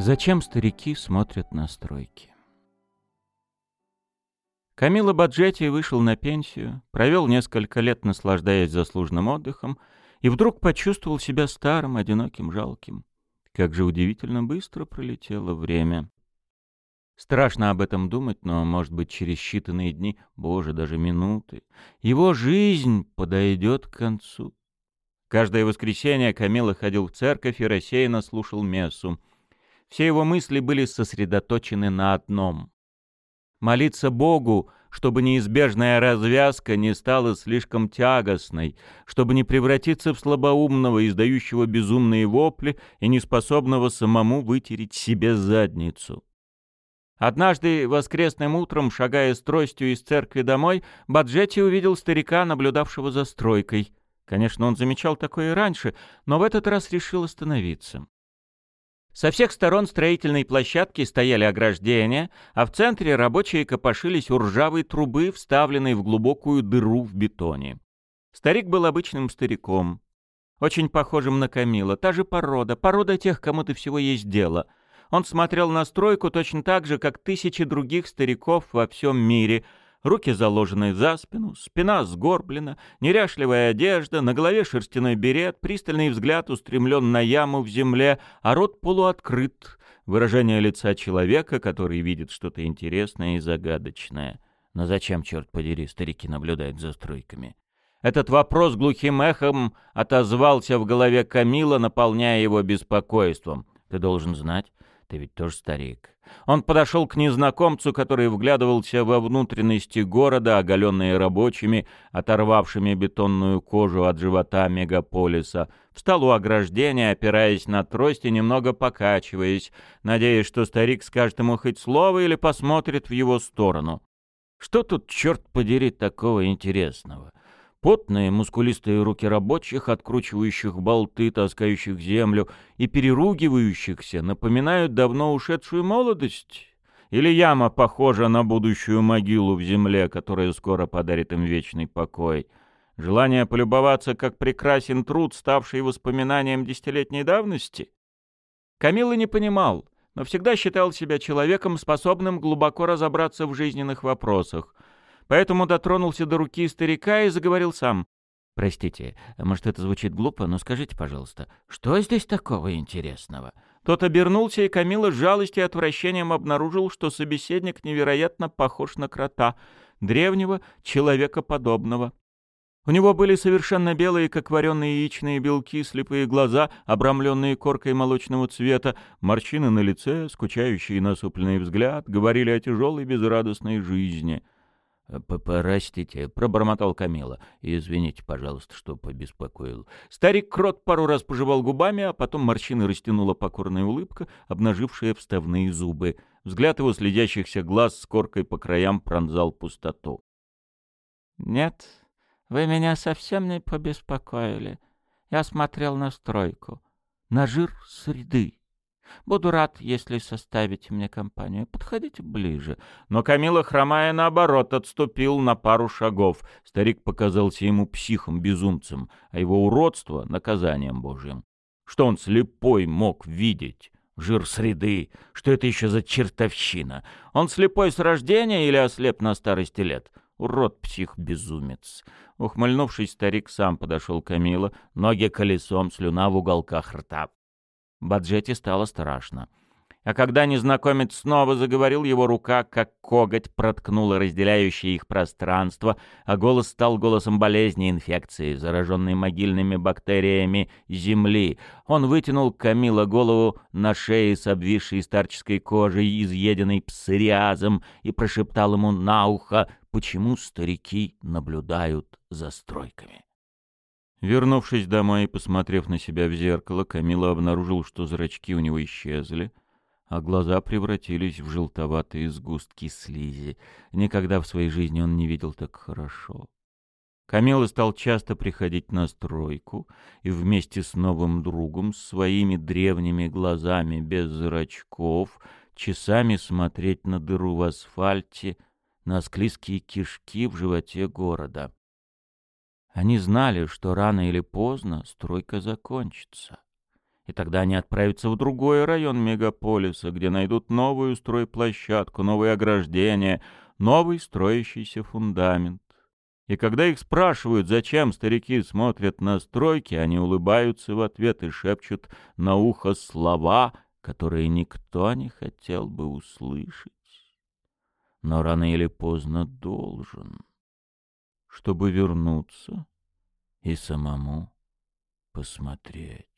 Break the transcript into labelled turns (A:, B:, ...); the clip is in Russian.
A: Зачем старики смотрят на стройки? Камила Баджетти вышел на пенсию, провел несколько лет, наслаждаясь заслуженным отдыхом, и вдруг почувствовал себя старым, одиноким, жалким. Как же удивительно быстро пролетело время. Страшно об этом думать, но, может быть, через считанные дни, боже, даже минуты, его жизнь подойдет к концу. Каждое воскресенье Камила ходил в церковь и рассеянно слушал мессу. Все его мысли были сосредоточены на одном — молиться Богу, чтобы неизбежная развязка не стала слишком тягостной, чтобы не превратиться в слабоумного, издающего безумные вопли и неспособного самому вытереть себе задницу. Однажды воскресным утром, шагая с тростью из церкви домой, Баджетти увидел старика, наблюдавшего за стройкой. Конечно, он замечал такое и раньше, но в этот раз решил остановиться. Со всех сторон строительной площадки стояли ограждения, а в центре рабочие копошились у ржавой трубы, вставленной в глубокую дыру в бетоне. Старик был обычным стариком, очень похожим на Камила, та же порода, порода тех, кому ты всего есть дело. Он смотрел на стройку точно так же, как тысячи других стариков во всем мире — руки заложены за спину, спина сгорблена, неряшливая одежда, на голове шерстяной берет, пристальный взгляд устремлен на яму в земле, а рот полуоткрыт, выражение лица человека, который видит что-то интересное и загадочное. Но зачем, черт подери, старики наблюдают за стройками? Этот вопрос глухим эхом отозвался в голове Камила, наполняя его беспокойством. Ты должен знать, ты ведь тоже старик. Он подошел к незнакомцу, который вглядывался во внутренности города, оголенные рабочими, оторвавшими бетонную кожу от живота мегаполиса. Встал у ограждения, опираясь на трость и немного покачиваясь, надеясь, что старик скажет ему хоть слово или посмотрит в его сторону. Что тут, черт подери, такого интересного? Потные, мускулистые руки рабочих, откручивающих болты, таскающих землю и переругивающихся, напоминают давно ушедшую молодость? Или яма похожа на будущую могилу в земле, которая скоро подарит им вечный покой? Желание полюбоваться, как прекрасен труд, ставший воспоминанием десятилетней давности? Камила не понимал, но всегда считал себя человеком, способным глубоко разобраться в жизненных вопросах — Поэтому дотронулся до руки старика и заговорил сам. «Простите, может, это звучит глупо, но скажите, пожалуйста, что здесь такого интересного?» Тот обернулся, и Камила с жалостью и отвращением обнаружил, что собеседник невероятно похож на крота, древнего, человекоподобного. У него были совершенно белые, как вареные яичные белки, слепые глаза, обрамленные коркой молочного цвета, морщины на лице, скучающий и насупленный взгляд, говорили о тяжелой безрадостной жизни — «Простите», — пробормотал Камила. «Извините, пожалуйста, что побеспокоил». Старик Крот пару раз пожевал губами, а потом морщины растянула покорная улыбка, обнажившая вставные зубы. Взгляд его следящихся глаз с коркой по краям пронзал пустоту. «Нет, вы меня совсем не побеспокоили. Я смотрел на стройку, на жир среды. Буду рад, если составите мне компанию. Подходите ближе. Но Камила, хромая наоборот, отступил на пару шагов. Старик показался ему психом-безумцем, а его уродство — наказанием божьим. Что он слепой мог видеть? Жир среды. Что это еще за чертовщина? Он слепой с рождения или ослеп на старости лет? Урод-псих-безумец. Ухмыльнувшись, старик сам подошел к Камила, ноги колесом, слюна в уголках рта. Баджете стало страшно. А когда незнакомец снова заговорил, его рука, как коготь, проткнула разделяющее их пространство, а голос стал голосом болезни инфекции, зараженной могильными бактериями земли. Он вытянул Камила голову на шее с обвисшей старческой кожей, изъеденной псориазом, и прошептал ему на ухо, почему старики наблюдают за стройками. Вернувшись домой и посмотрев на себя в зеркало, Камила обнаружил, что зрачки у него исчезли, а глаза превратились в желтоватые сгустки слизи. Никогда в своей жизни он не видел так хорошо. Камила стал часто приходить на стройку и вместе с новым другом, своими древними глазами без зрачков, часами смотреть на дыру в асфальте, на склизкие кишки в животе города. Они знали, что рано или поздно стройка закончится. И тогда они отправятся в другой район мегаполиса, где найдут новую стройплощадку, новые ограждения, новый строящийся фундамент. И когда их спрашивают, зачем старики смотрят на стройки, они улыбаются в ответ и шепчут на ухо слова, которые никто не хотел бы услышать. Но рано или поздно должен, чтобы вернуться и самому посмотреть.